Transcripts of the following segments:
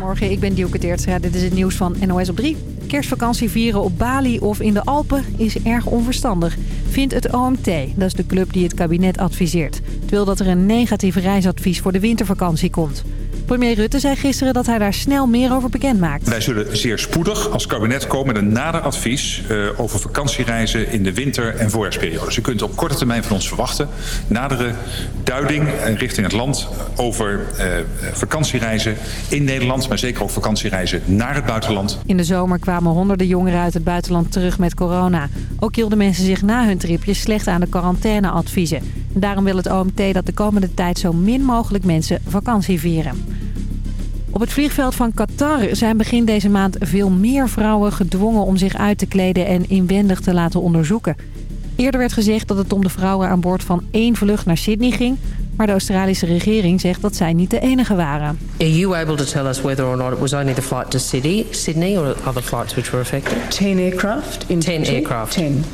Morgen, ik ben Dielke Teertstra. Dit is het nieuws van NOS op 3. Kerstvakantie vieren op Bali of in de Alpen is erg onverstandig. Vindt het OMT, dat is de club die het kabinet adviseert. Het wil dat er een negatief reisadvies voor de wintervakantie komt. Premier Rutte zei gisteren dat hij daar snel meer over bekend maakt. Wij zullen zeer spoedig als kabinet komen met een nader advies uh, over vakantiereizen in de winter- en voorjaarsperiode. Dus u kunt op korte termijn van ons verwachten nadere duiding richting het land over uh, vakantiereizen in Nederland, maar zeker ook vakantiereizen naar het buitenland. In de zomer kwamen honderden jongeren uit het buitenland terug met corona. Ook hielden mensen zich na hun tripjes slecht aan de quarantaineadviezen. Daarom wil het OMT dat de komende tijd zo min mogelijk mensen vakantie vieren. Op het vliegveld van Qatar zijn begin deze maand veel meer vrouwen gedwongen om zich uit te kleden en inwendig te laten onderzoeken. Eerder werd gezegd dat het om de vrouwen aan boord van één vlucht naar Sydney ging. Maar de Australische regering zegt dat zij niet de enige waren. Are you able to tell us whether or not it was only the flight to Sydney, Sydney or other flights which were affected? Ten aircraft. In Ten total. aircraft. Ten.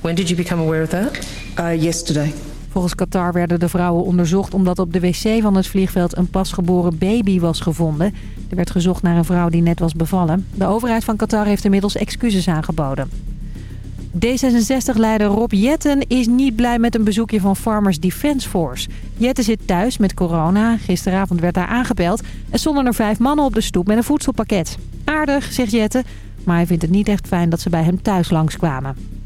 When did you become aware of that? Uh, yesterday. Volgens Qatar werden de vrouwen onderzocht omdat op de wc van het vliegveld een pasgeboren baby was gevonden. Er werd gezocht naar een vrouw die net was bevallen. De overheid van Qatar heeft inmiddels excuses aangeboden. D66-leider Rob Jetten is niet blij met een bezoekje van Farmers Defence Force. Jetten zit thuis met corona. Gisteravond werd daar aangebeld. En stonden er vijf mannen op de stoep met een voedselpakket. Aardig, zegt Jetten. Maar hij vindt het niet echt fijn dat ze bij hem thuis langskwamen.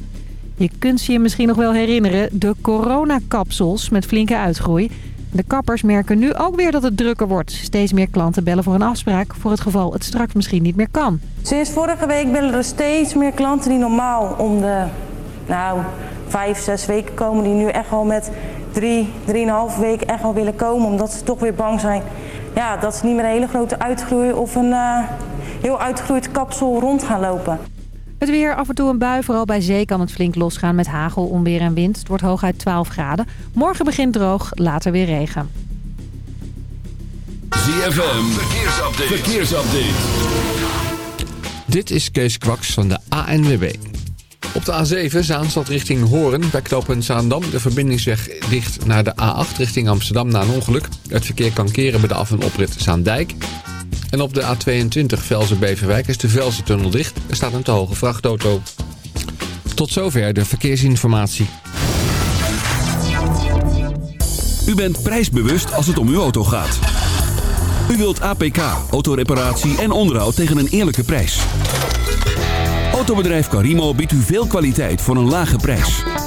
Je kunt je misschien nog wel herinneren. De coronakapsels met flinke uitgroei. De kappers merken nu ook weer dat het drukker wordt. Steeds meer klanten bellen voor een afspraak voor het geval het straks misschien niet meer kan. Sinds vorige week bellen er steeds meer klanten die normaal om de nou, vijf, zes weken komen. Die nu echt al met drie, drieënhalf weken echt al willen komen. Omdat ze toch weer bang zijn ja, dat ze niet meer een hele grote uitgroei of een uh, heel uitgegroeid kapsel rond gaan lopen. Het weer, af en toe een bui. Vooral bij zee kan het flink losgaan met hagel, onweer en wind. Het wordt hooguit 12 graden. Morgen begint droog, later weer regen. ZFM, verkeersupdate. verkeersupdate. Dit is Kees Kwaks van de ANWB. Op de A7 Zaanstad richting Hoorn bij knooppunt Zaandam. De verbindingsweg dicht naar de A8 richting Amsterdam na een ongeluk. Het verkeer kan keren bij de af- en oprit Zaandijk. En op de A22 Velzen-Beverwijk is de Velzen-tunnel dicht. Er staat een te hoge vrachtauto. Tot zover de verkeersinformatie. U bent prijsbewust als het om uw auto gaat. U wilt APK, autoreparatie en onderhoud tegen een eerlijke prijs. Autobedrijf Carimo biedt u veel kwaliteit voor een lage prijs.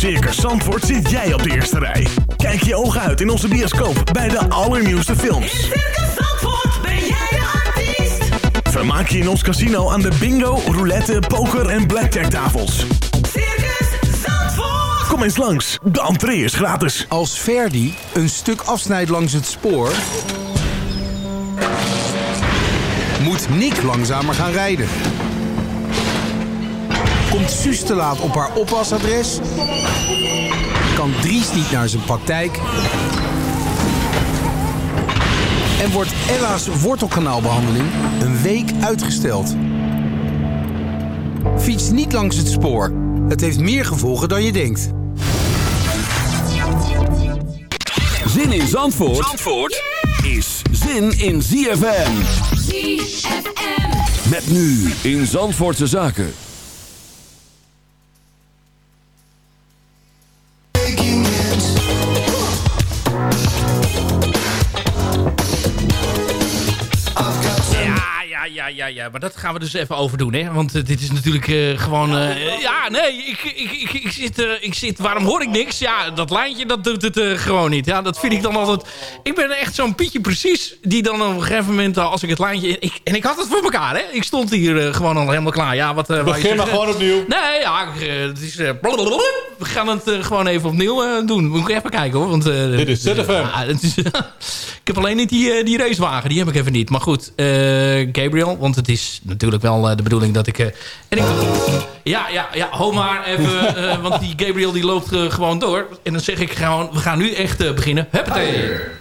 Circus Zandvoort zit jij op de eerste rij. Kijk je ogen uit in onze bioscoop bij de allernieuwste films. In Circus Zandvoort ben jij de artiest. Vermaak je in ons casino aan de bingo, roulette, poker en blackjack tafels. Circus Zandvoort. Kom eens langs, de entree is gratis. Als Verdi een stuk afsnijdt langs het spoor... moet Nick langzamer gaan rijden. Komt Suus te laat op haar oppasadres? Kan Dries niet naar zijn praktijk? En wordt Ella's wortelkanaalbehandeling een week uitgesteld? Fiets niet langs het spoor. Het heeft meer gevolgen dan je denkt. Zin in Zandvoort, Zandvoort is zin in ZFM. ZFM. Met nu in Zandvoortse Zaken. Ja, ja, maar dat gaan we dus even overdoen, hè? Want eh, dit is natuurlijk eh, gewoon... eh, ja, nee, ik, ik, ik, ik, zit, eh, ik zit... Waarom hoor ik niks? Ja, dat lijntje, dat doet het eh, gewoon niet. Ja, dat vind ik dan altijd... Ik ben echt zo'n Pietje precies, die dan op een gegeven moment... eh, als ik het lijntje... Ik, en ik had het voor elkaar, hè? Ik stond hier eh, gewoon al helemaal klaar. Ja, wat... eh, Begin maar gewoon opnieuw. Nee, ja, ik, eh, het is... eh, we gaan het eh, gewoon even opnieuw eh, doen. Moet ik even kijken, hoor. Want, eh, Dit is ZFM. is, heb alleen niet die, eh, die racewagen. Die heb ik even niet. Maar goed, eh, Gabriel. Want het is natuurlijk wel eh, de bedoeling dat ik... eh, en ik ja, ja, ja. Ho maar even. eh, want die Gabriel die loopt gewoon door. En dan zeg ik gewoon... We gaan nu echt beginnen. Huppatee.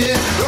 yeah.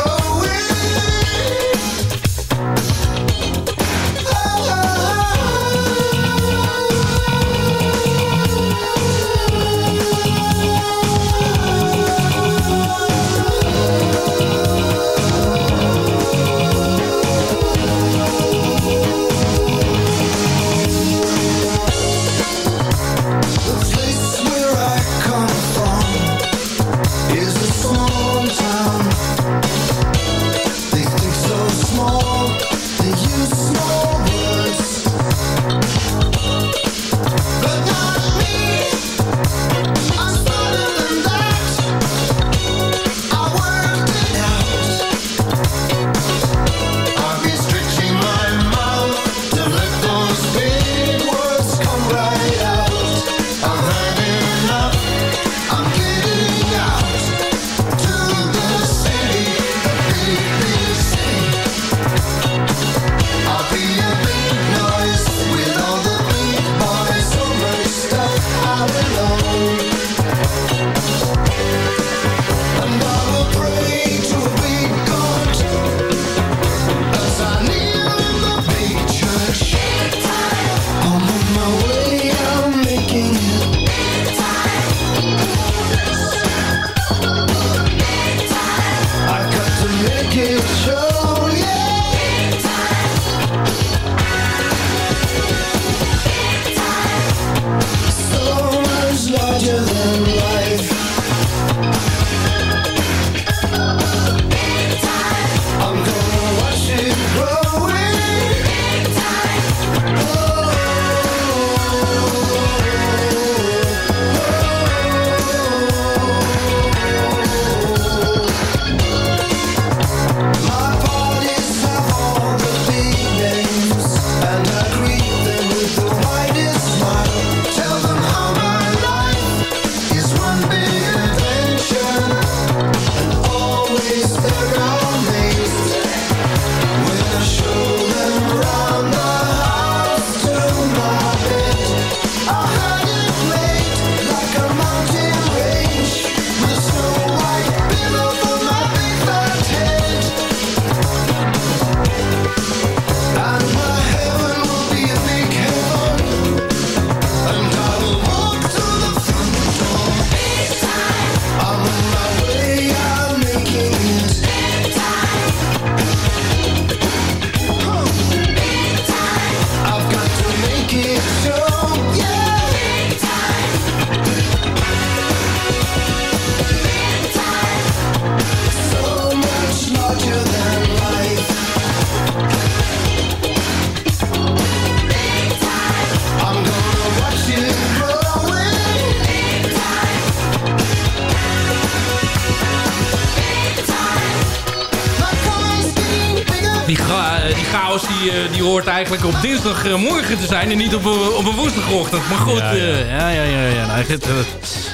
Eigenlijk op dinsdagmorgen te zijn en niet op, een- op een woensdagochtend. Maar goed, Ja, ja, ja. ja, ja, ja, nou, het, eh,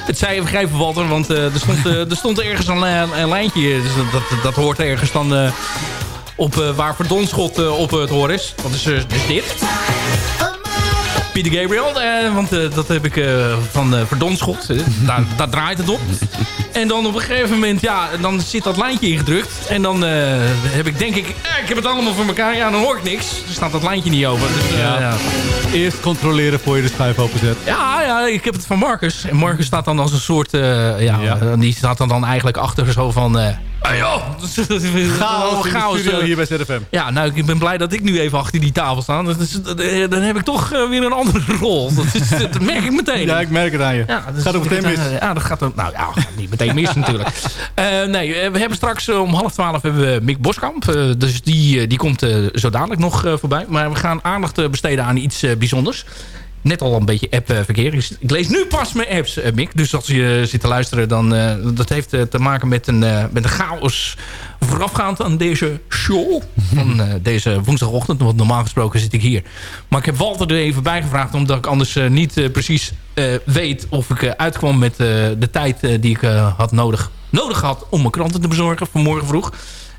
het zei je begrijpen Walter, want eh, er, stond, eh, er stond ergens een, een lijntje. Dus dat, dat, dat hoort ergens dan eh, op eh, waar Verdonschot eh, op het hoor is. Dat is eh, dus dit. Pieter Gabriel, eh, want eh, dat heb ik eh, van eh Verdonschot. eh, daar, daar draait het op. En dan op een gegeven moment, ja, dan zit dat lijntje ingedrukt. En dan eh, heb ik denk ik, eh, ik heb het allemaal voor elkaar. Ja, dan hoor ik niks. Dan staat dat lijntje niet open. Dus, eh, Ja. ja. Eerst controleren voor je de schuif openzet. Ja, ja, ik heb het van Marcus. En Marcus staat dan als een soort... ja, Ja. die staat dan, dan eigenlijk achter zo van... eh, Ah, joh. Chaos in de studio eh. hier bij ZFM. Ja, nou, ik ben blij dat ik nu even achter die tafel sta. Eh, dan heb ik toch eh, weer een andere rol. Dat, is, dat merk ik meteen. Ja, ik merk het aan je. Ja, dus gaat ook meteen mis. Ja, dat gaat nou ja, gaat niet meteen mis natuurlijk. Eh, nee, eh, we hebben straks eh, om half twaalf hebben we Mick Boskamp. Eh, dus die, eh, die komt eh, zo dadelijk nog eh, voorbij. Maar we gaan aandacht eh, besteden aan iets eh, bijzonders. Net al een beetje app-verkeer. Ik ik lees nu pas mijn apps, eh, Mick. Dus als je zit te luisteren, dan eh, dat heeft eh, te maken met een, eh, met een chaos voorafgaand aan deze show. Van eh, deze woensdagochtend. Want normaal gesproken zit ik hier. Maar ik heb Walter er even bij gevraagd. Omdat ik anders eh, niet eh, precies eh, weet of ik eh, uitkwam met eh, de tijd eh, die ik eh, had nodig, nodig had om mijn kranten te bezorgen vanmorgen vroeg.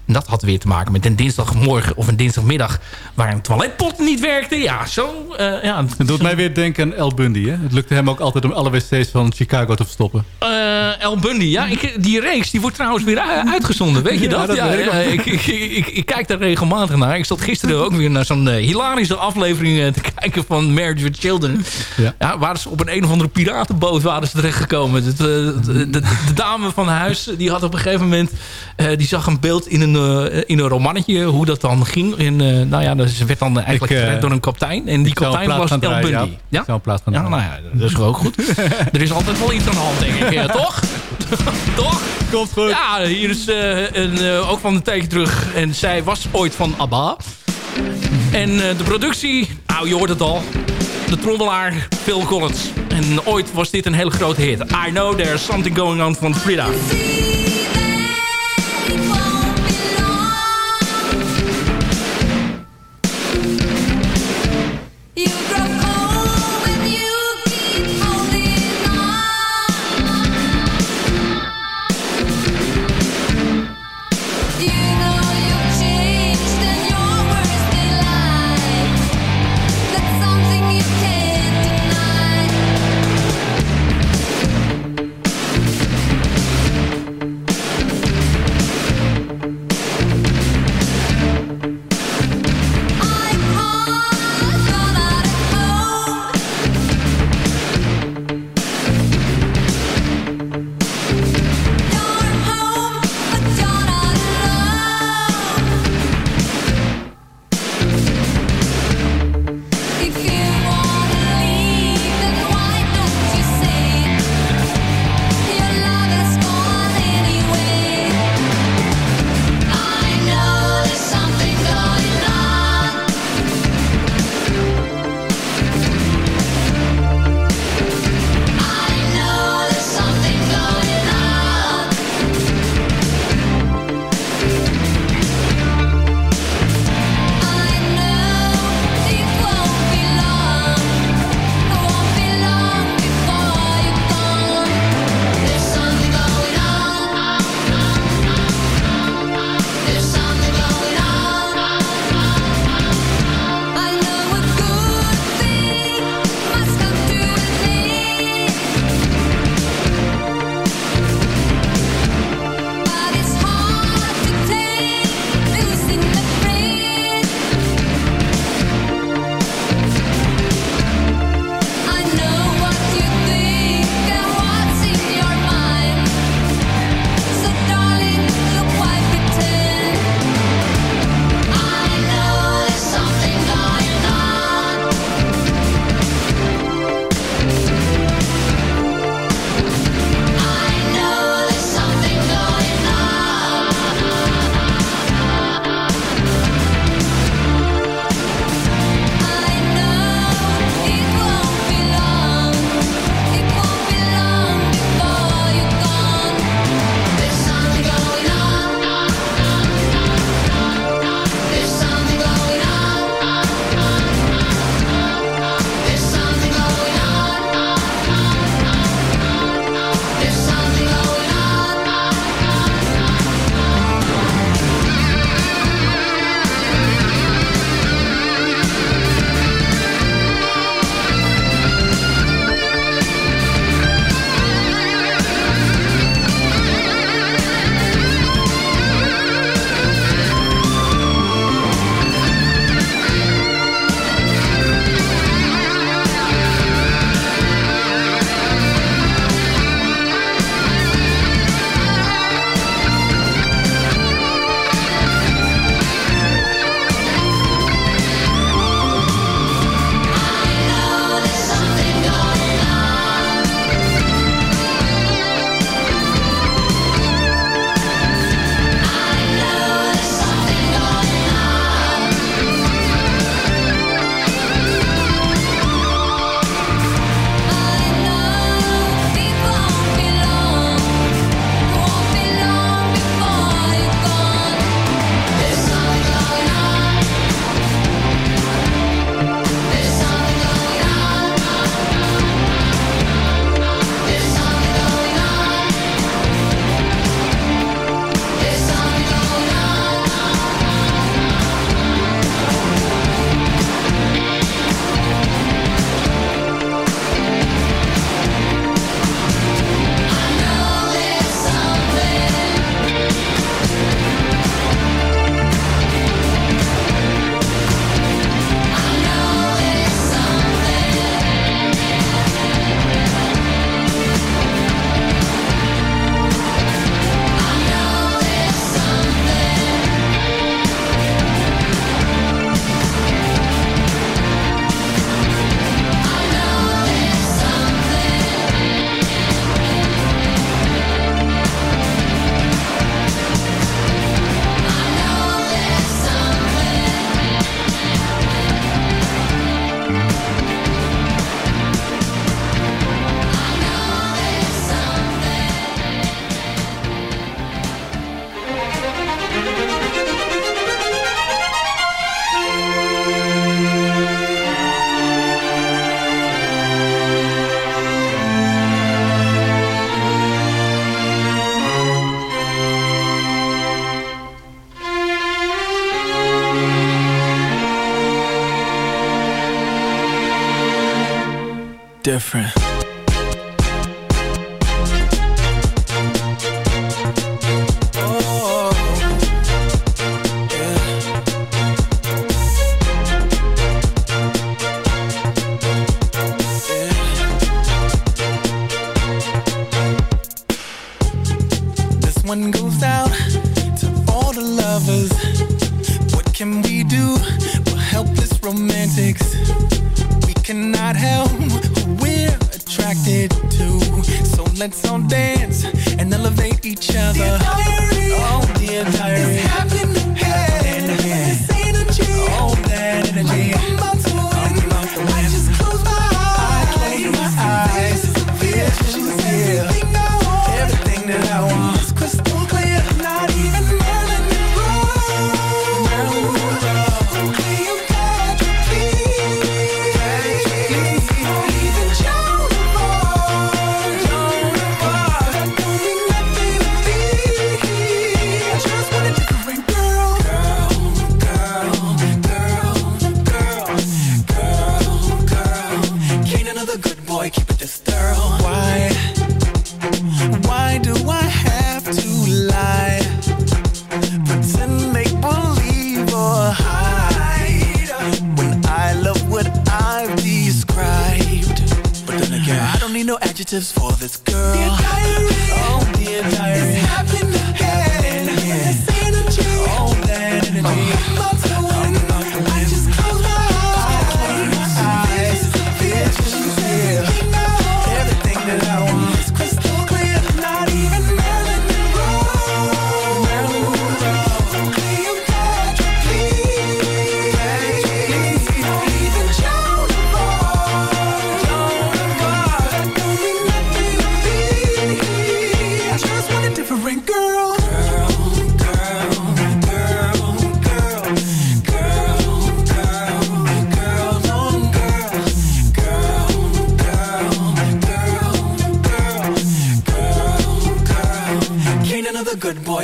En dat had weer te maken met een dinsdagmorgen of een dinsdagmiddag... waar een toiletpot niet werkte. Ja, zo... eh, ja, Het doet mij weer denken aan El Bundy. Hè? Het lukte hem ook altijd om alle wc's van Chicago te verstoppen. Eh, El Bundy, ja. Ik, die reeks die wordt trouwens weer uitgezonden. Weet je Ja, dat? ja, ook. ik, ik, ik, ik kijk daar regelmatig naar. Ik zat gisteren ook weer naar zo'n eh, hilarische aflevering eh, te kijken van Marriage with Children. Ja. Ja, waren ze op een een of andere piratenboot waren ze terechtgekomen. De, de, de, de- de dame van huis die had op een gegeven moment... eh, die zag een beeld in een, eh, in een romannetje hoe dat dan ging. En, eh, nou ja, dus ze werd dan eigenlijk Ik, eh, gered door een kapitein. En die plaat was El Bundy. Ja? Zou Ja, nou ja, dat is gewoon goed. er is altijd wel iets aan de hand, denk ik. Ja, toch? toch? Komt goed. Ja, hier is een, ook van een tijdje terug. En zij was ooit van ABBA. En de productie, nou je hoort het al. De trommelaar Phil Collins. En ooit was dit een hele grote hit. I Know There's Something Going On van Frida.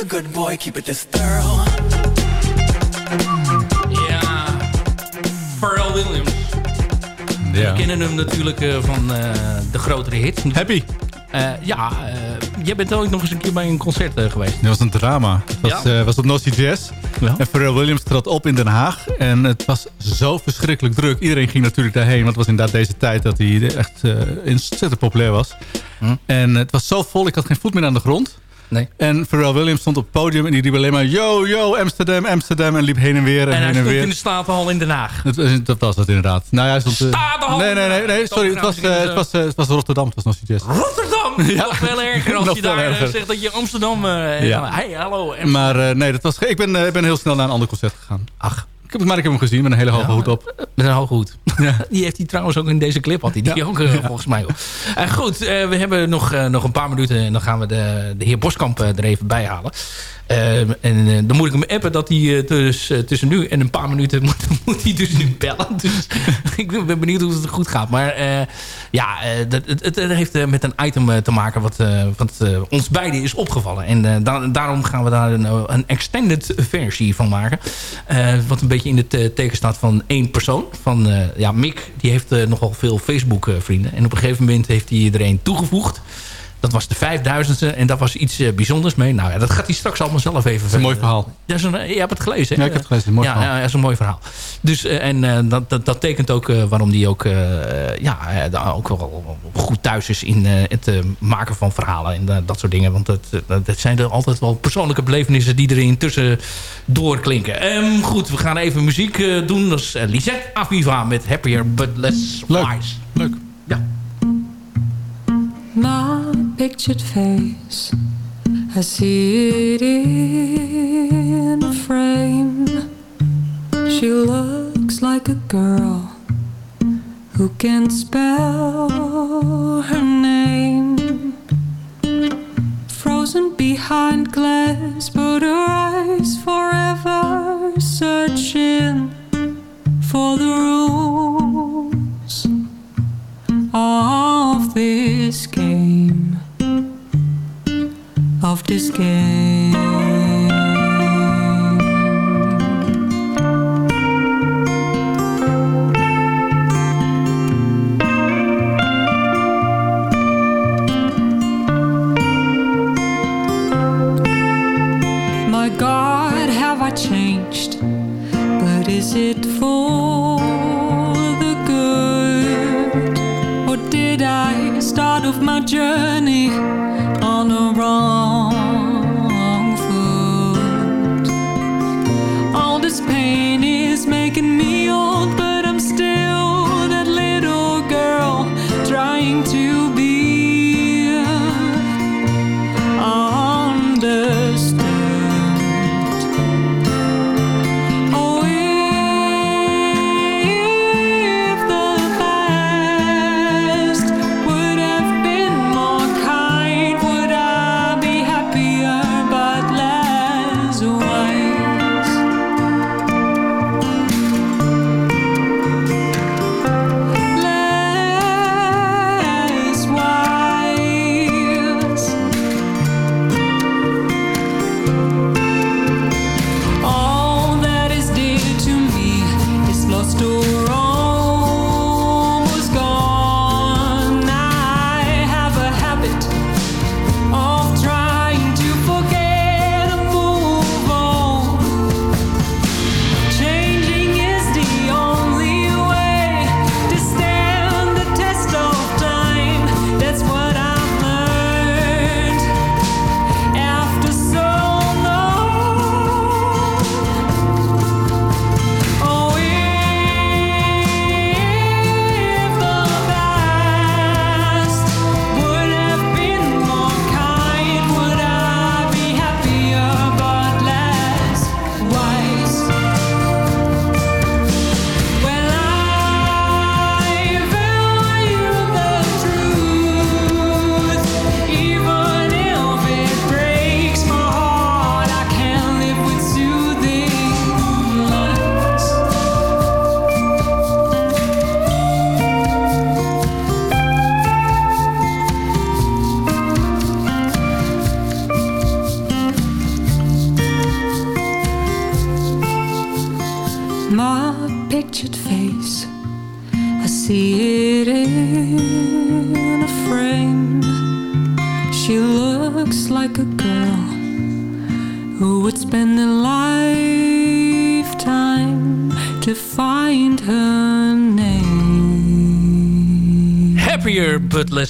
a good boy, keep it this thorough. Ja, Pharrell Williams. Ja. We kennen hem natuurlijk eh, van eh, de grotere hits. Happy. Eh, ja, jij bent ook nog eens een keer bij een concert geweest. Dat was een drama. Was, ja. was op Nosy Jazz. Ja. En Pharrell Williams trad op in Den Haag. En het was zo verschrikkelijk druk. Iedereen ging natuurlijk daarheen. Want het was inderdaad deze tijd dat hij echt ontzettend populair was. Hm. En het was zo vol, ik had geen voet meer aan de grond. Nee. En Pharrell Williams stond op het podium en die riep alleen maar... Yo, yo, Amsterdam, Amsterdam. En liep heen en weer en, en heen en weer. in de Statenhal in Den Haag. Dat, was dat inderdaad. Nou, ja, stond, eh, Statenhal! Nee, nee, nee, nee sorry. Het was, eh, eh, het, was, het was Rotterdam. Het was nog succes. Rotterdam! Ja. Wel erger als je daar zegt dat je Amsterdam... Ja. hey, hallo. Maar nee, dat was, ik ben, ben heel snel naar een ander concert gegaan. Ach. Ik heb, maar ik heb hem gezien met een hele hoge hoed op. Met een hoge hoed. Ja. Die heeft hij trouwens ook in deze clip. Had hij die ook eh, volgens mij. Uh, goed, eh, we hebben nog, nog een paar minuten. En dan gaan we de, de heer Boskamp er even bij halen. Eh, en eh, dan moet ik hem appen dat hij dus, tussen nu en een paar minuten moet, moet hij dus nu bellen. Dus ik ben benieuwd hoe het goed gaat. Maar ja, dat, het, heeft met een item te maken wat, wat ons beiden is opgevallen. En da- daarom gaan we daar een, een extended versie van maken. Wat een beetje in het teken staat van één persoon. Van ja, Mick, die heeft nogal veel Facebook vrienden. En op een gegeven moment heeft hij er een toegevoegd. Dat was de vijfduizendste en daar was iets eh, bijzonders mee. Nou ja, dat gaat hij straks allemaal zelf even... is een mooi verhaal. Dat is een, je hebt het gelezen, hè? Ja, ik heb het gelezen. Een mooi ja, verhaal. Ja, dat is een mooi verhaal. Dus, eh, en eh, dat, dat, dat tekent ook eh, waarom die ook, eh, ja, eh, daar ook wel goed thuis is in eh, het eh, maken van verhalen en dat- dat soort dingen. Want dat, eh, dat zijn er altijd wel persoonlijke belevenissen die er intussen doorklinken. Ehm, goed, we gaan even muziek eh, doen. Dat is eh, Lisette Aviva met Happier But Less Wise. Leuk. Ja. my pictured face. I see it in a frame. She looks like a girl who can spell her name. Frozen behind glass, but her eyes forever searching for the rules of this this game? My god have i changed? But is it for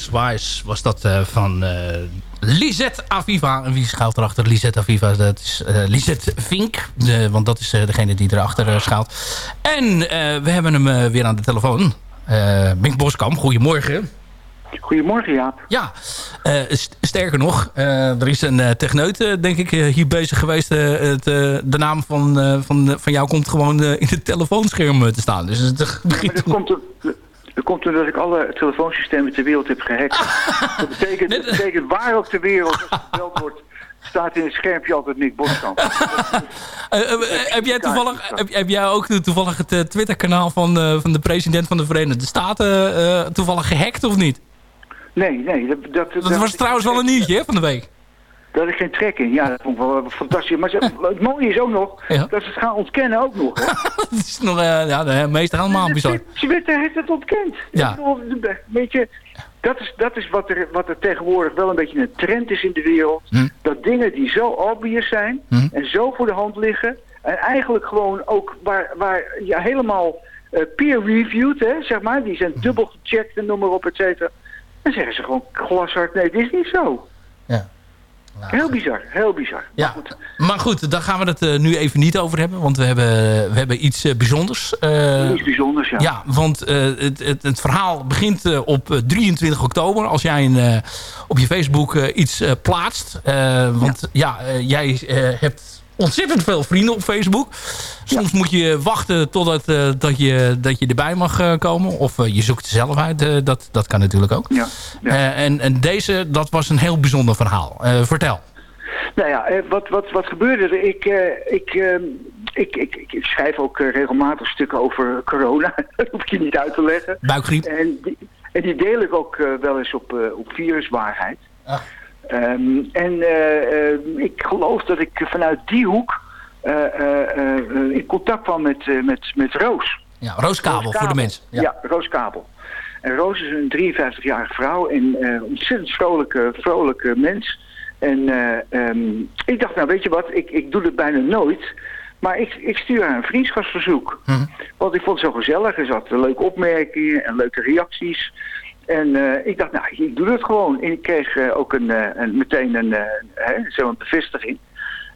Less Wise was dat eh, van eh Lisette Aviva. En wie schuilt erachter? Lisette Aviva, dat is eh, Lisette Vink. De- want dat is degene die erachter schuilt. En we hebben hem weer aan de telefoon. Mink Boskamp, goedemorgen. Goedemorgen, Jaap. Ja, st- sterker nog, er is een techneut, denk ik, hier bezig geweest. het, de naam van, van, van jou komt gewoon in het telefoonscherm te staan. Dus het begint... komt, dat komt omdat ik alle telefoonsystemen ter wereld heb gehackt. dat, betekent, dat betekent waar ook ter wereld als gebeld wordt... staat in het schermpje altijd Nick Boskamp. Eh, eh, heb, jij toevallig, heb, heb jij ook toevallig het eh, Twitter-kanaal van, van de president van de Verenigde Staten toevallig gehackt of niet? Nee, nee. Dat, dat, Dat was trouwens wel een nieuwtje hè, van de week. Daar had ik geen trek in. Ja, dat vond ik wel fantastisch. Maar ze- het mooie is ook nog Ja. dat ze het gaan ontkennen ook nog. Dat is nog, eh, ja, de meeste helemaal bizar. Twitter heeft het ontkend. Ja. Weet je, dat is, dat is wat, er, wat er tegenwoordig wel een beetje een trend is in de wereld. Hm. Dat dingen die zo obvious zijn Hm. en zo voor de hand liggen... en eigenlijk gewoon ook waar, waar ja, helemaal eh, peer-reviewed, hè, zeg maar... die zijn dubbel gecheckt en noem maar op, et cetera... dan zeggen ze gewoon glashard, nee, dit is niet zo. Ja. Heel bizar, heel bizar. Ja, maar goed, daar gaan we het eh, nu even niet over hebben. Want we hebben, we hebben iets eh, bijzonders. Eh, Iets bijzonders, ja. Ja, want het, het, het verhaal begint op eh, 23 oktober. Als jij een, op je Facebook iets plaatst. Want ja, eh, jij hebt ontzettend veel vrienden op Facebook. Soms moet je wachten totdat eh, dat je, dat je erbij mag eh, komen. Of eh, je zoekt zelf uit. dat, dat kan natuurlijk ook. Ja, en, en deze, dat was een heel bijzonder verhaal. Vertel. Nou ja, wat, wat, wat gebeurde er? Ik, ik, ik, ik, ik, schrijf ook regelmatig stukken over corona. dat hoef ik je niet uit te leggen. Buikgriep. En die, en die deel ik ook wel eens op, op viruswaarheid. Ehm, en eh, eh, ik geloof dat ik vanuit die hoek eh, in contact kwam met, met, met Roos. Ja, Rooskabel voor de mensen. Ja, Roos Kabel. En Roos is een 53-jarige vrouw en ontzettend vrolijke, vrolijke mens. En eh, ehm, ik dacht, nou weet je wat, ik, ik doe het bijna nooit. Maar ik, ik stuur haar een vriendschapsverzoek. Want ik vond het zo gezellig. Er zaten leuke opmerkingen en leuke reacties. En eh, ik dacht, nou, ik doe het gewoon. En ik kreeg eh, ook een, eh, een, meteen een, hè, zo'n bevestiging.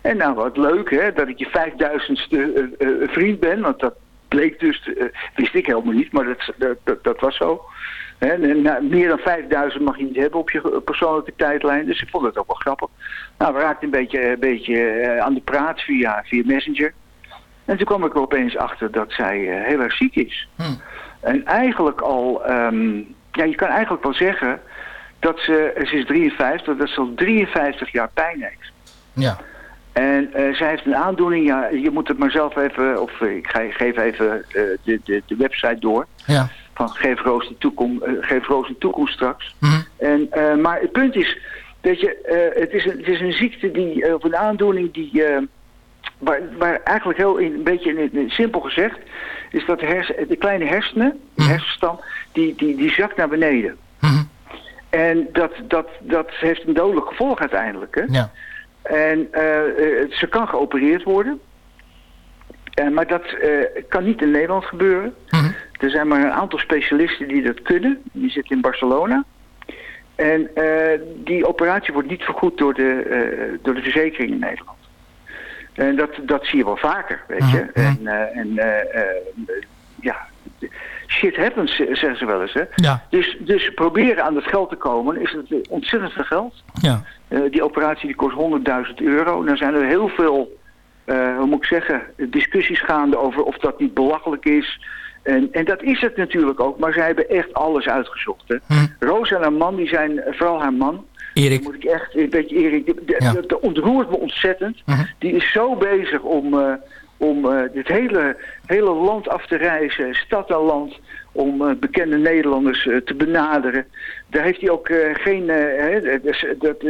En nou, wat leuk hè, dat ik je vijfduizendste vriend ben. Want dat bleek dus, wist ik helemaal niet, maar dat, dat, dat, dat was zo. En, nou, meer dan 5000 mag je niet hebben op je persoonlijke tijdlijn. Dus ik vond het ook wel grappig. Nou, we raakten een beetje, een beetje aan de praat via, via Messenger. En toen kwam ik er opeens achter dat zij heel erg ziek is. En eigenlijk al, ehm, ja, je kan eigenlijk wel zeggen dat ze, ze is 53, dat ze al 53 jaar pijn heeft. Ja. En eh, zij heeft een aandoening, ja, je moet het maar zelf even, of eh, ik ga, geef even eh, de, de, de website door. Ja. Van Geef Roos de toekomst, geef Roos de toekomst straks. En, eh, maar het punt is, weet je, het, is een, het is een ziekte die, of een aandoening die, waar, waar eigenlijk heel in, een beetje in, in- simpel gezegd, is dat de, hersen, de kleine hersenen, de hersenstam, die, die, die zakt naar beneden. En dat, dat, dat heeft een dodelijk gevolg uiteindelijk. Hè? Ja. En eh, eh, ze kan geopereerd worden. Eh, maar dat kan niet in Nederland gebeuren. Er zijn maar een aantal specialisten die dat kunnen. Die zitten in Barcelona. En die operatie wordt niet vergoed door de, door de verzekering in Nederland. En dat, dat zie je wel vaker, weet je. En, eh, en eh, eh, ja, shit happens, zeggen ze wel eens. Hè? Ja. Dus, dus proberen aan dat geld te komen is het ontzettend veel geld. Ja. Die operatie die kost 100.000 euro. Dan zijn er heel veel, hoe moet ik zeggen, discussies gaande over of dat niet belachelijk is. En, en dat is het natuurlijk ook, maar zij hebben echt alles uitgezocht. Hè. Roos en haar man, die zijn, vooral haar man, Erik. moet ik echt, een beetje Erik, Ja. dat ontroert me ontzettend. Die is zo bezig om, eh, om eh, dit hele, hele land af te reizen, stad en land, om eh, bekende Nederlanders te benaderen. Daar heeft hij ook geen, hè, dat,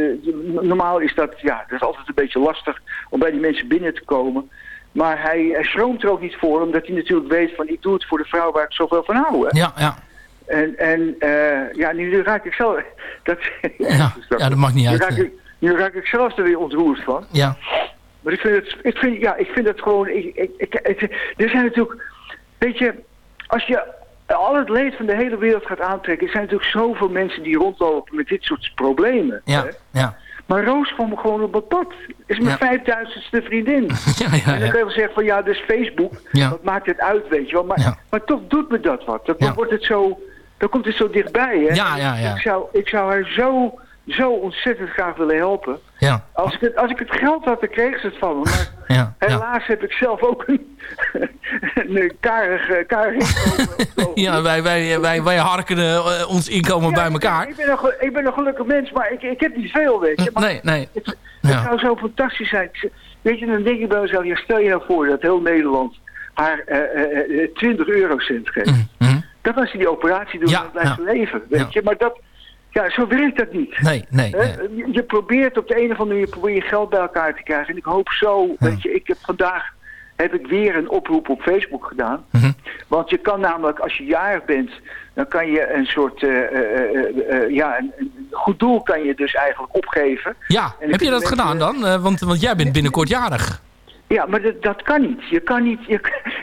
normaal is dat, ja, dat is altijd een beetje lastig om bij die mensen binnen te komen. Maar hij, hij schroomt er ook niet voor, omdat hij natuurlijk weet van ik doe het voor de vrouw waar ik zoveel van hou. Hè? Ja, ja. En, en eh, ja, nu, nu raak ik zelf... Dat, Ja, ja, dat maakt niet nu uit. Raak ik, nu raak ik zelf er weer ontroerd van. Ja. Maar ik vind het, ik vind, ja, ik vind het gewoon... Ik, ik, ik, het- er zijn natuurlijk... Weet je, als je al het leed van de hele wereld gaat aantrekken... er zijn natuurlijk zoveel mensen die rondlopen met dit soort problemen. Ja, hè. ja. Maar Roos kwam gewoon op het pad. Is mijn vijfduizendste vriendin. Ja, ja, En dan kan je wel zeggen van ja, dus Facebook. Ja. Wat maakt het uit, weet je wel. Maar, maar toch doet me dat wat. Dan wordt het zo... dan komt het zo dichtbij. Hè? Ja, ja, ja. Ik, zou, ik zou haar zo, zo ontzettend graag willen helpen. Ja. Als ik, het, als ik het geld had, dan kreeg ze het van me. Maar Ja, helaas heb ik zelf ook een, een karig, karig inkomen. Ja, wij, wij, wij, wij harken eh, ons inkomen bij elkaar. Ik ben, een, ik ben een gelukkig mens, maar ik, ik heb niet veel, weet je. Maar Nee, nee. Het, zou zo fantastisch zijn. Weet je, dan denk ik bij mezelf, ja, stel je nou voor dat heel Nederland haar eh, eh, eh, 20 eurocent geeft. Dan was hij die operatie doen Ja, en blijft ja. leven, weet je. Maar dat, ja, zo werkt dat niet. Nee, nee. Je, probeert op de een of andere manier probeer je geld bij elkaar te krijgen. En ik hoop zo, weet je, ik heb vandaag heb ik weer een oproep op Facebook gedaan. Mhm. Want je kan namelijk, als je jarig bent, dan kan je een soort, eh, eh, eh, ja, een, een goed doel kan je dus eigenlijk opgeven. Ja, heb je dat mensen- gedaan dan? Want, want jij bent binnenkort jarig. Ja, maar dat, dat kan niet. Je, kan niet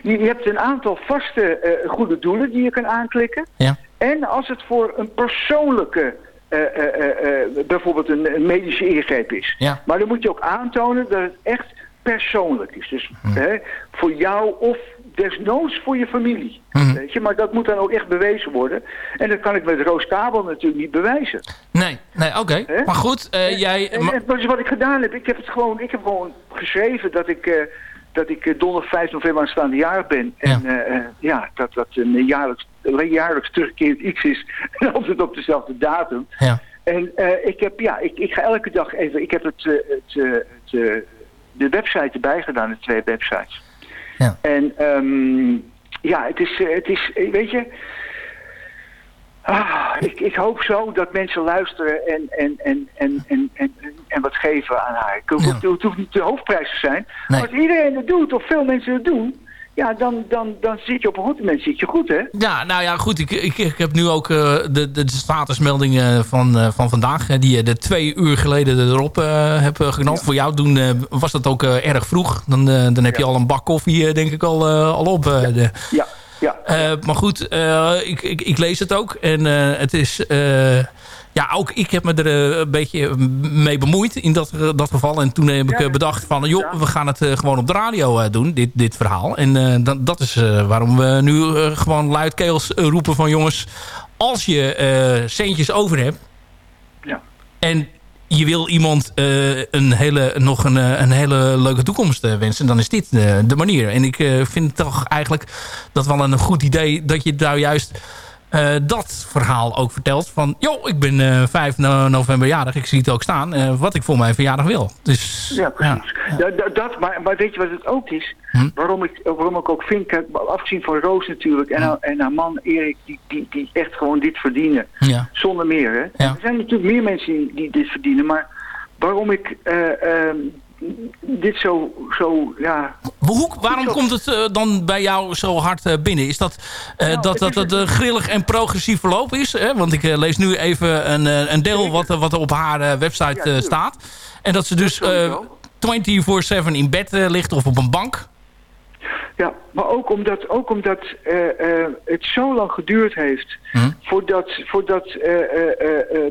je, hebt een aantal vaste eh, goede doelen die je kan aanklikken. Ja. En als het voor een persoonlijke, eh, eh, bijvoorbeeld een, medische ingreep is. Ja. Maar dan moet je ook aantonen dat het echt persoonlijk is. Dus hè, voor jou of desnoods voor je familie. Weet je? Maar dat moet dan ook echt bewezen worden. En dat kan ik met Roos Kabel natuurlijk niet bewijzen. Nee, nee oké. Maar goed, eh, jij... En, en, dus wat ik gedaan heb, ik heb het gewoon, ik heb gewoon geschreven dat ik, eh, dat ik eh, donderdag 5 november aanstaande jarig ben. En ja, ja dat dat een jaarlijks, jaarlijks terugkerend iets is. En altijd op dezelfde datum. Ja. En ik heb, ja, ik, ik ga elke dag even, ik heb het, het, het, de website erbij gedaan, de twee websites. Ja. En ehm, ja, het is, eh, het is, eh, weet je, Ah, ik, ik hoop zo dat mensen luisteren en, en, en, en, en, en, en wat geven aan haar. Het hoeft, het hoeft niet de hoofdprijs te zijn. Maar als iedereen het doet, of veel mensen het doen... Ja, dan, dan, dan zit je op een goed moment zit je goed, hè? Ja, nou ja, goed. Ik, ik, ik heb nu ook eh, de, de statusmelding eh, van, eh, van vandaag... die je de twee uur geleden erop uh, geknald. Voor jou doen was dat ook erg vroeg. Dan, dan heb je al een bak koffie, denk ik, al, al op. eh, de, ja, ja. Maar goed, ik, ik, ik lees het ook. En het is... eh, ja, ook ik heb me er eh, een beetje mee bemoeid in dat, dat geval. En toen heb ik eh, bedacht van... joh, we gaan het eh, gewoon op de radio eh, doen, dit, dit verhaal. En eh, dat, dat is eh, waarom we nu eh, gewoon luidkeels eh, roepen van... jongens, als je eh, centjes over hebt... Ja. en je wil iemand eh, een hele, nog een, eh, een hele leuke toekomst eh, wensen... dan is dit eh, de manier. En ik eh, vind toch eigenlijk dat wel een goed idee... dat je daar juist uh, dat verhaal ook vertelt. Van, joh, ik ben uh, 5 november jarig. Ik zie het ook staan. Uh, wat ik voor mijn verjaardag wil. Dus, ja, precies. Ja. Dat, maar, maar weet je wat het ook is? Hm? Waarom, ik, waarom ik ook vind, afgezien van Roos natuurlijk... en, haar, en haar man Erik, die, die, die echt gewoon dit verdienen. Ja. Zonder meer, hè? Er zijn natuurlijk meer mensen die, die dit verdienen. Maar waarom ik... dit zo, zo ja... Hoe, waarom komt het uh, dan bij jou zo hard uh, binnen? Is dat uh, nou, dat het, dat het grillig en progressief verloop is? Hè? Want ik lees nu even een, een deel wat, wat er op haar website ja, staat. En dat ze dus 24-7 in bed ligt of op een bank. Ja, maar ook omdat, ook omdat het zo lang geduurd heeft... Hm? voordat, voordat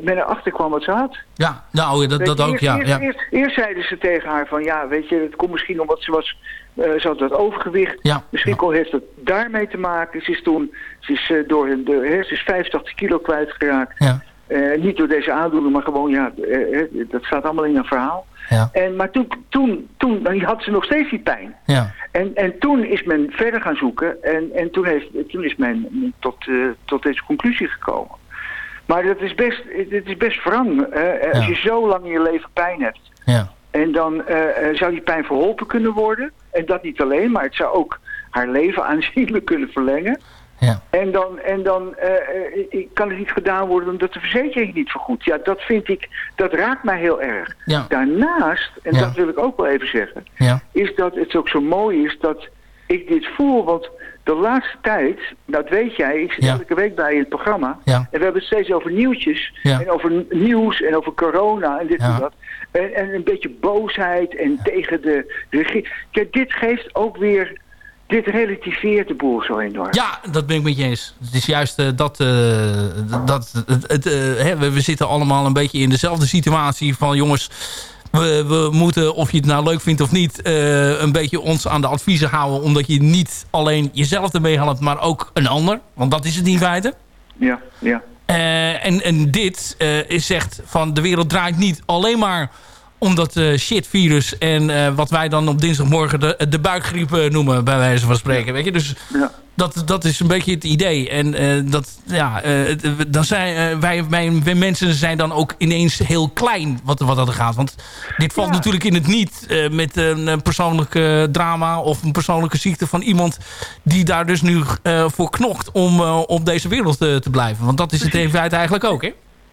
men erachter kwam wat ze had. Ja, nou, dat, dat ook, eerst, ja. Eerst, ja. Eerst, eerst, zeiden ze tegen haar van, ja, weet je, het komt misschien omdat ze was... Ze had wat overgewicht. Ja, misschien ja. heeft het daarmee te maken. Ze is toen, ze is, door hun, de, hè, ze is 85 kilo kwijtgeraakt. Ja. Uh, niet door deze aandoening, maar gewoon, ja, dat staat allemaal in een verhaal. Ja. En, maar toen, toen, toen dan had ze nog steeds die pijn. Ja. En, en toen is men verder gaan zoeken en, en toen, heeft, toen is men tot, tot deze conclusie gekomen. Maar dat is best, het is best wrang. Uh, als je zo lang in je leven pijn hebt. Ja. En dan uh, zou die pijn verholpen kunnen worden. En dat niet alleen, maar het zou ook haar leven aanzienlijk kunnen verlengen. Ja. En dan, en dan uh, kan het niet gedaan worden omdat de verzekering niet vergoedt. Ja, dat vind ik, dat raakt mij heel erg. Ja. Daarnaast, en ja. dat wil ik ook wel even zeggen, ja. is dat het ook zo mooi is dat ik dit voel. Want de laatste tijd, dat weet jij, ik zit elke week bij in het programma. En we hebben het steeds over nieuwtjes. En over nieuws en over corona en dit en dat. En, en, een beetje boosheid en tegen de regering. Kijk, dit geeft ook weer... Dit relativeert de boel zo enorm. Ja, dat ben ik met je eens. Het is juist uh, dat... Uh, dat het, uh, hè, we, we, zitten allemaal een beetje in dezelfde situatie van... jongens, we, we, moeten, of je het nou leuk vindt of niet... Een beetje ons aan de adviezen houden... omdat je niet alleen jezelf ermee helpt, maar ook een ander. Want dat is het in feite. Ja, ja. Eh, en, en dit eh, is zegt van de wereld draait niet alleen maar om dat eh, shitvirus en eh, wat wij dan op dinsdagmorgen de, de buikgriep eh, noemen, bij wijze van spreken. Weet je? Dus dat, dat is een beetje het idee. En dat, ja, dan zijn, wij, wij, mensen zijn dan ook ineens heel klein wat, wat dat er gaat. Want dit valt natuurlijk in het niet met een, persoonlijk drama of een persoonlijke ziekte van iemand die daar dus nu voor knokt om op deze wereld te blijven. Want dat is het in feite eigenlijk ook, hè?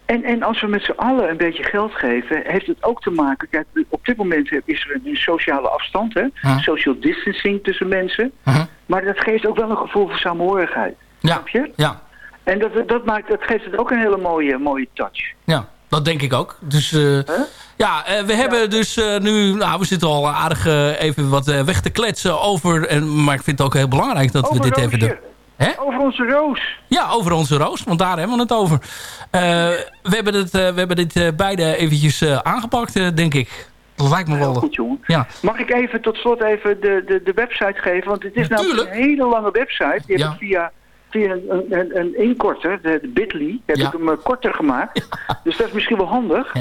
En, en als we met z'n allen een beetje geld geven, heeft het ook te maken... Kijk, op dit moment is er een sociale afstand, hè? Social distancing tussen mensen. Maar dat geeft ook wel een gevoel van samenhorigheid. Ja. Snap je? Ja. En dat, dat, maakt, dat geeft het ook een hele mooie, mooie touch. Ja, dat denk ik ook. Dus eh, ja, eh, we hebben dus eh, nu... Nou, we zitten al aardig even wat weg te kletsen over... En, maar ik vind het ook heel belangrijk dat we dit even... Roosje. Over onze roos. Ja, over onze roos, want daar hebben we het over. Eh, we, hebben het, eh, we hebben dit eh, beide eventjes aangepakt, denk ik. Dat lijkt me wel... Goed, jongen. Ja. Mag ik even tot slot even de, de, de website geven? Want het is namelijk een hele lange website. Die Ja. heb ik via, via een, een, inkorter, de, de Bitly, heb Ja. ik hem korter gemaakt. Dus dat is misschien wel handig.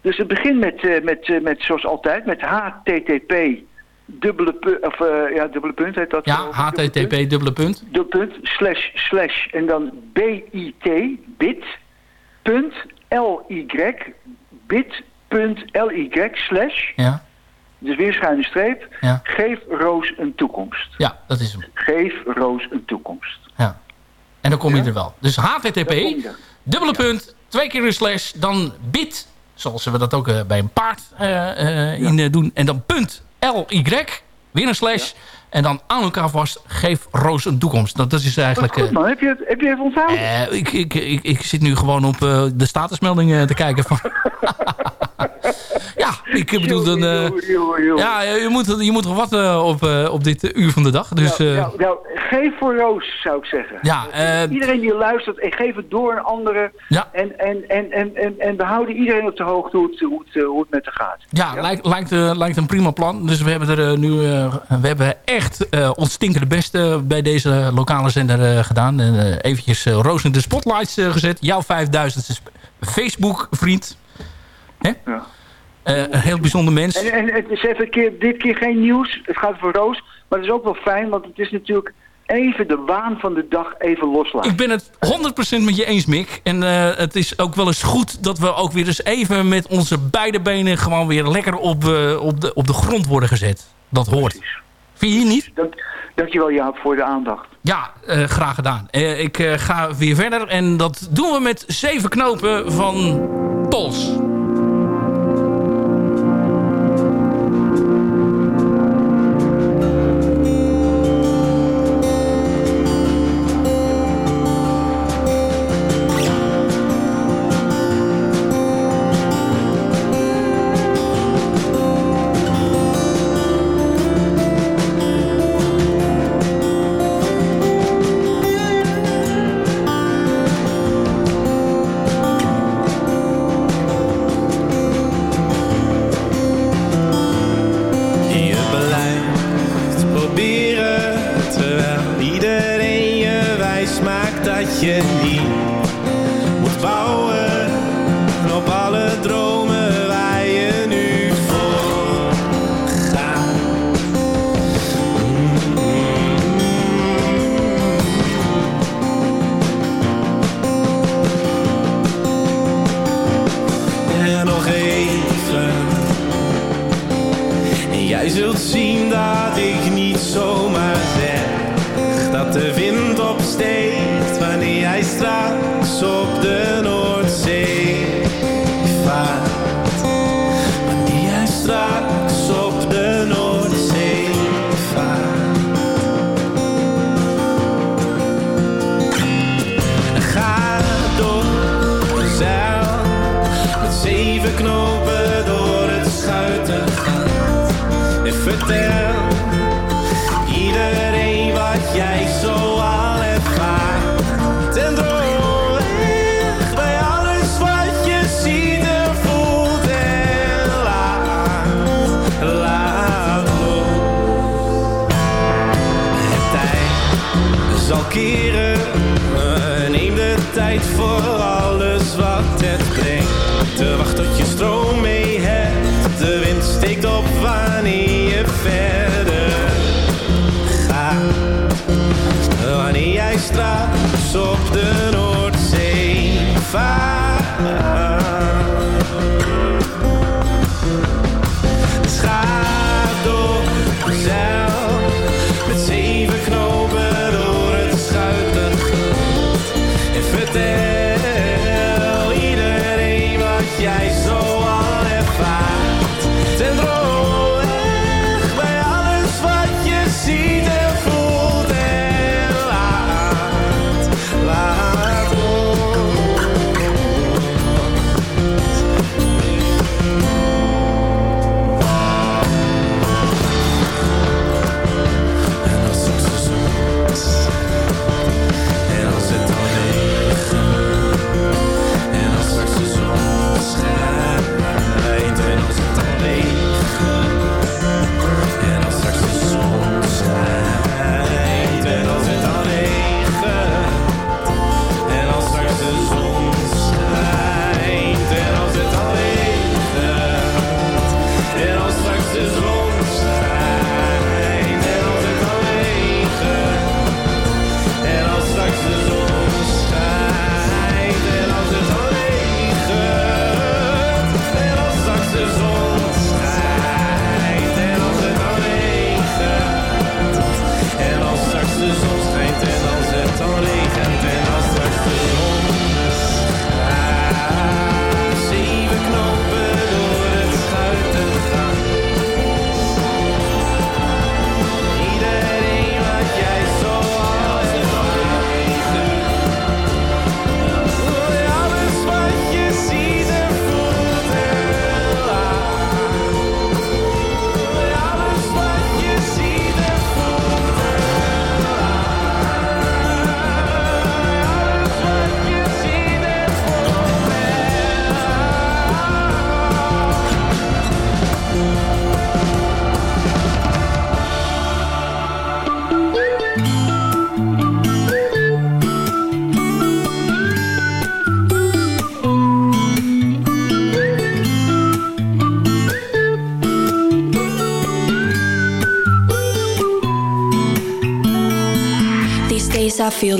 Dus het begint met, met, met, zoals altijd, met http dubbele punt, of eh, ja, dubbele punt heet dat. Ja, dubbele http dubbele punt. dubbele punt, slash, slash, en dan bit, bit, punt, ly, bit, punt, ly, slash, Ja. dus weer schuine streep, Ja. geef Roos een toekomst. Ja, dat is hem. Geef Roos een toekomst. Ja. En dan kom je er wel. Dus http, dubbele punt, twee keer een slash, dan bit, zoals we dat ook eh, bij een paard eh, in doen. En dan punt ly, weer een slash. En dan aan elkaar vast, geef Roos een toekomst. Dat, dat is eigenlijk... Goed eh, man, heb je het, heb je even onthouden? eh, ik, ik, ik, ik zit nu gewoon op eh, de statusmelding te kijken. Van... ja, ik bedoel dan... ja, je moet, je moet nog wat op, op dit uur van de dag. Dus, nou, nou, nou, geef voor Roos, zou ik zeggen. Ja, eh, iedereen die luistert, en geef het door aan anderen. Ja. En, en, en, en, en, en we houden iedereen op de hoogte hoe het, hoe het, hoe het met haar gaat. Ja, Lijkt, lijkt, eh, lijkt een prima plan. Dus we hebben er nu we hebben echt eh ons stinkende beste bij deze lokale zender eh, gedaan. En eh, eventjes eh, Roos in de spotlights eh, gezet. Jouw 5000ste Facebook vriend. Hè? Eh, een heel bijzonder mens. En, en het is even keer, dit keer geen nieuws. Het gaat voor Roos. Maar het is ook wel fijn, want het is natuurlijk even de waan van de dag even loslaten. Ik ben het 100% met je eens, Mick. En eh, het is ook wel eens goed dat we ook weer eens even met onze beide benen gewoon weer lekker op, eh, op, de, op de grond worden gezet. Dat hoort. Vind je niet? Dank, dankjewel Jaap voor de aandacht. Ja, eh, graag gedaan. Eh, ik eh, ga weer verder en dat doen we met zeven knopen van Tols.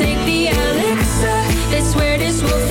Take the elixir, they swear this will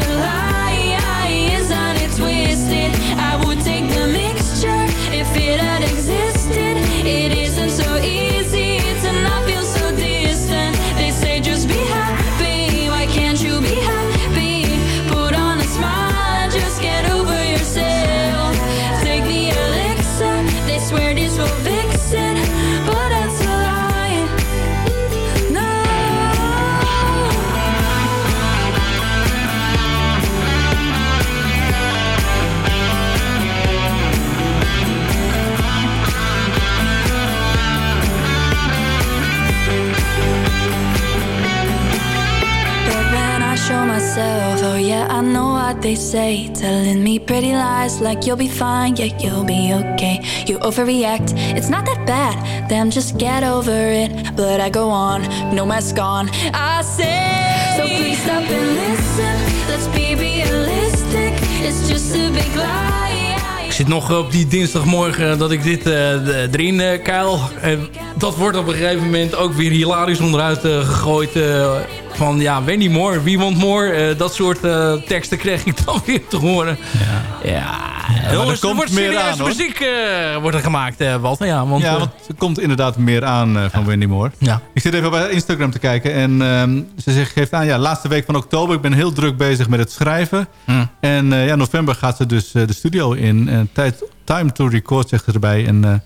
what they say, telling me pretty lies like you'll be fine, yeah, you'll be okay. You overreact, it's not that bad, then just get over it. But I go on, no mask on. I say, so please stop and listen. Let's be realistic. It's just a big lie. Ik zit nog op die dinsdagmorgen dat ik dit eh, de- erin eh, kuil. En dat wordt op een gegeven moment ook weer hilarisch onderuit eh, gegooid. eh, van ja, Wendy Moore, wie want more? Eh, dat soort teksten kreeg ik dan weer te horen. Ja, jongens, er komt wordt meer serieus aan, hoor. muziek wordt er gemaakt, Walter. Ja, want, ja, want er komt inderdaad meer aan van Wendy Moore. Ja. Ik zit even op Instagram te kijken. En ehm, ze zegt, geeft aan, ja, laatste week van oktober. Ik ben heel druk bezig met het schrijven. Mm. En ja, november gaat ze dus de studio in. Tijd, time to record, zegt ze erbij. En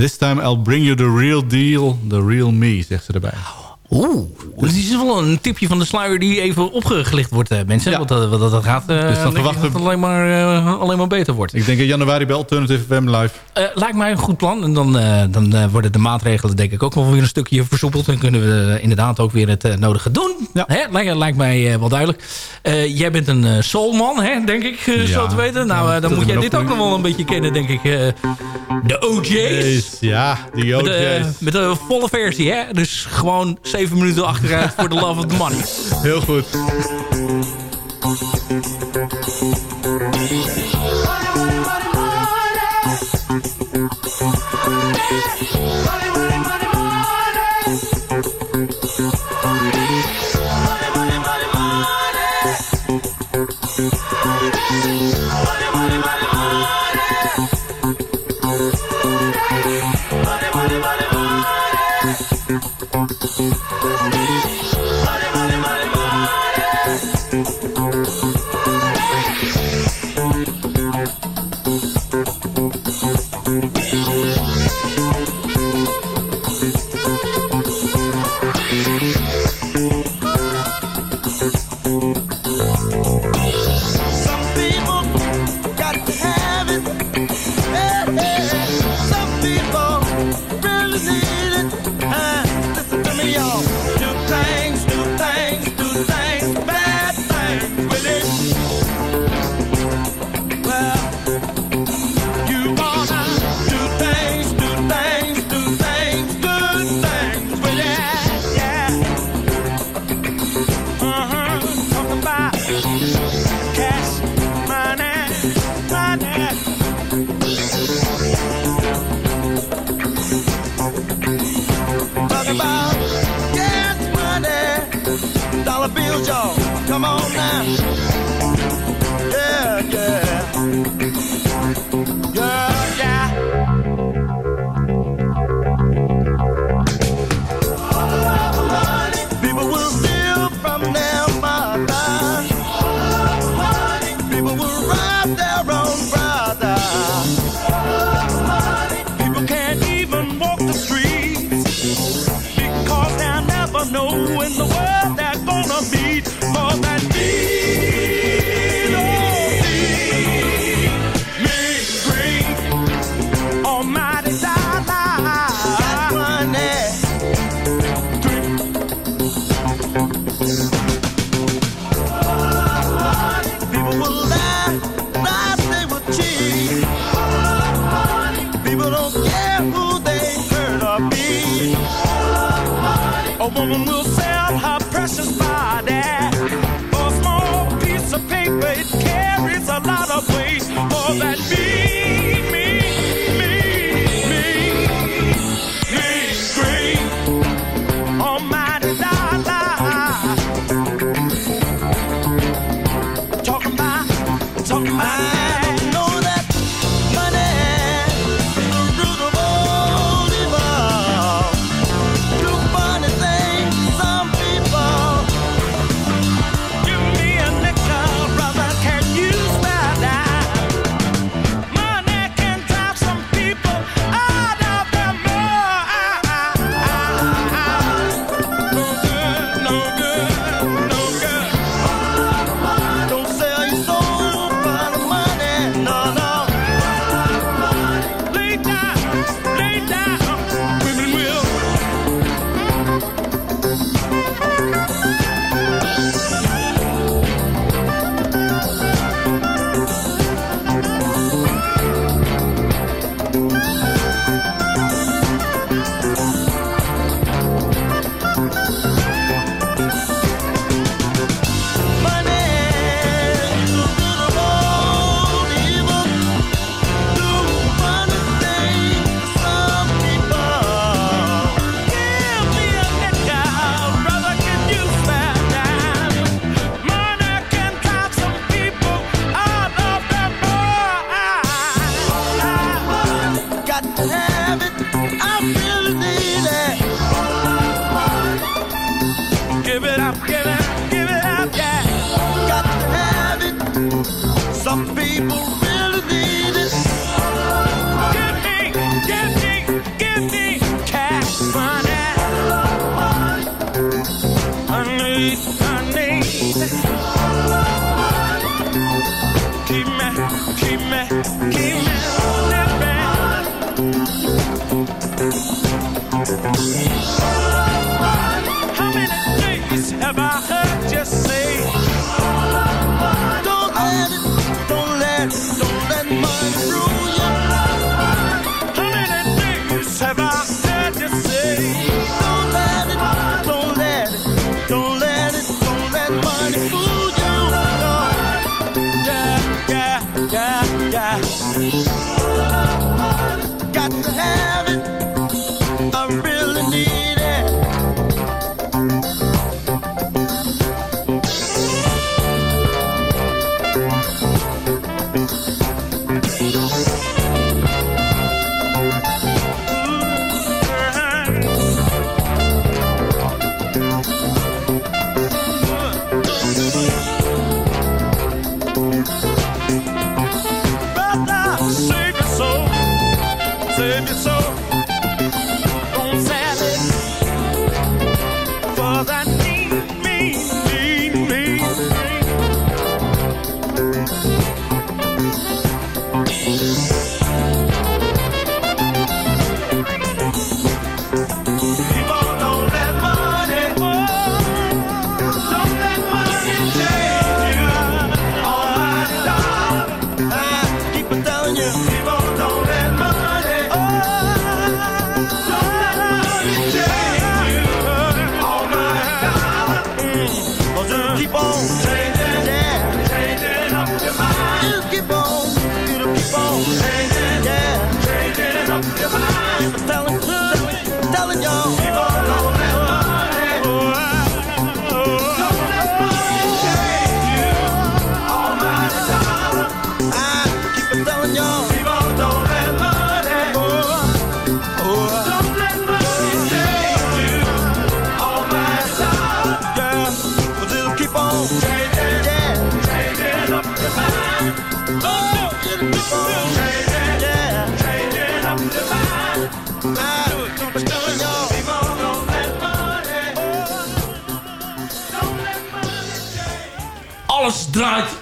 this time I'll bring you the real deal, the real me, zegt ze erbij. Oeh, dat is wel een tipje van de sluier die even opgelicht wordt, eh, mensen. Want dat, dat, dat gaat, eh, Dus dan verwachten dat het alleen maar, eh, alleen maar beter wordt. Ik denk in januari bij Alternative FM Live. Eh, lijkt mij een goed plan. En dan, eh, dan eh, worden de maatregelen denk ik ook wel weer een stukje versoepeld. En kunnen we eh, inderdaad ook weer het eh, nodige doen. Hè? Lijkt, lijkt mij eh, wel duidelijk. Eh, jij bent een uh, soulman, hè, denk ik, eh, zo Ja. te weten. Nou, eh, dan moet jij dit ook nog wel een beetje kennen, denk ik. eh, de OJ's. Ja, die Met, OJ's. de- met de volle versie, hè? Dus gewoon zeven minuten achteruit voor de love of the money. Heel goed.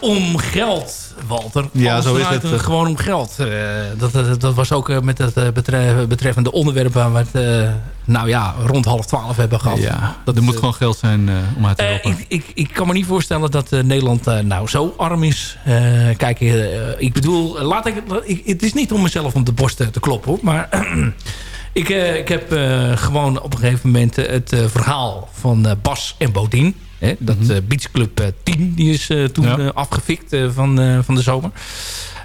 Om geld, Walter. Ja, zo is het. er gewoon om geld. Eh, dat, dat, dat was ook eh, met het eh, betre- betreffende onderwerp waar we het eh, nou ja, rond half twaalf hebben gehad. Ja, er moet gewoon geld zijn eh, om uit te Eh, helpen. ik, ik, ik kan me niet voorstellen dat eh, Nederland eh, nou zo arm is. Eh, kijk, eh, ik bedoel, laat ik, ik, het is niet om mezelf op de borst eh, te kloppen, hoor, maar ik, eh, ik heb eh, gewoon op een gegeven moment eh, het eh, verhaal van eh, Bas en Bodien. Hè, dat Beach Club eh, 10, die is eh, toen Ja. eh, afgefikt eh, van, van de zomer.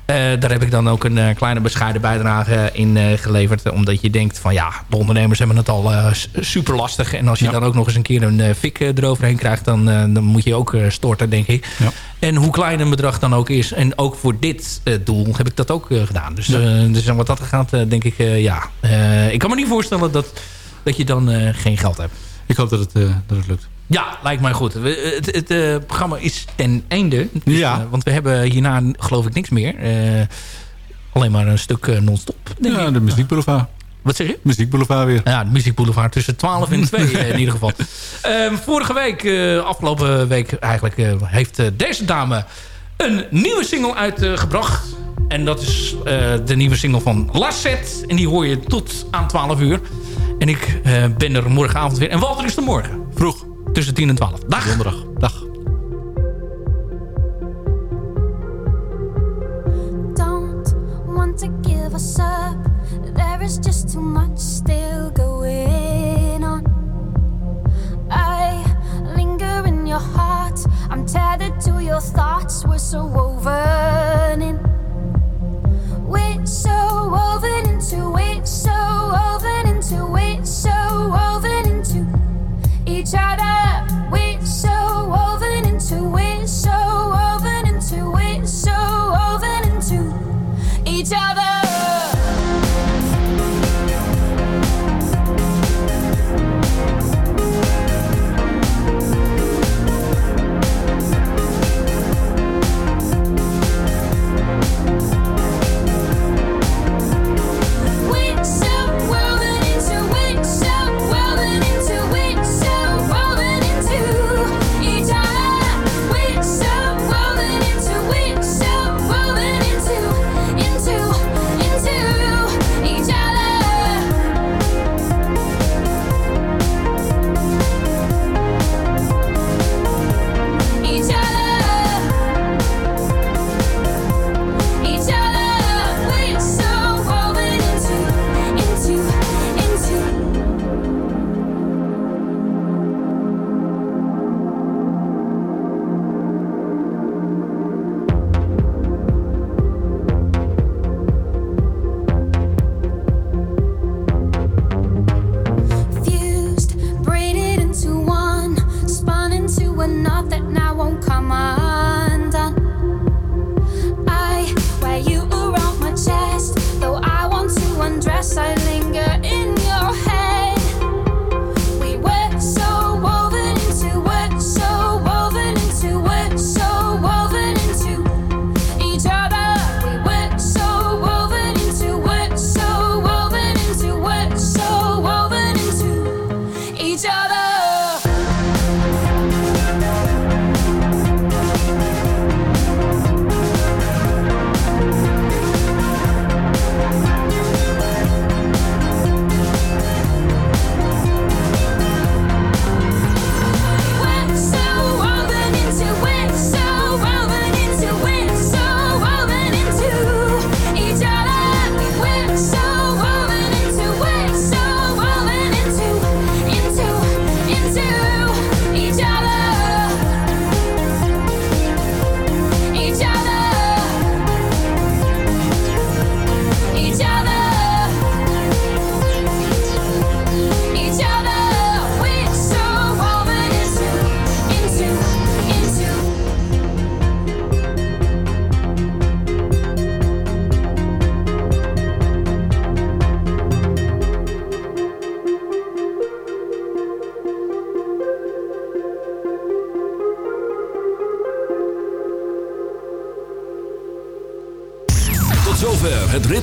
Daar heb ik dan ook een kleine bescheiden bijdrage in geleverd. Omdat je denkt van ja, de ondernemers hebben het al super lastig. En als je Ja. dan ook nog eens een keer een fik eroverheen krijgt... Dan, dan moet je ook storten, denk ik. Ja. En hoe klein een bedrag dan ook is. En ook voor dit doel heb ik dat ook gedaan. Dus, Ja. dus wat dat gaat, denk ik, ja. Ik kan me niet voorstellen dat, dat je dan geen geld hebt. Ik hoop dat het, dat het lukt. Ja, lijkt mij goed. We- Het, het eh, programma is ten einde. Dus, Ja. eh, want we hebben hierna geloof ik niks meer. Eh, alleen maar een stuk eh, non-stop. Ja, ik. de muziekboulevard. Wat zeg je? Muziekboulevard weer. Ja, de muziekboulevard tussen 12 en 2 eh, in ieder geval. Ehm, vorige week, eh, afgelopen week eigenlijk, eh, heeft eh, deze dame een nieuwe single uitgebracht. en dat is eh, de nieuwe single van Lasset. En die hoor je tot aan 12 uur. En ik eh, ben er morgenavond weer. En Walter is er morgen. Vroeg. Tussen 10 en 12. Dag. Donderdag. Dag. don't want to give us up. There is just too much still going on. I linger in your heart. I'm tethered to your thoughts. We're so woven in. We're so woven into it. So woven into it. So woven into each other.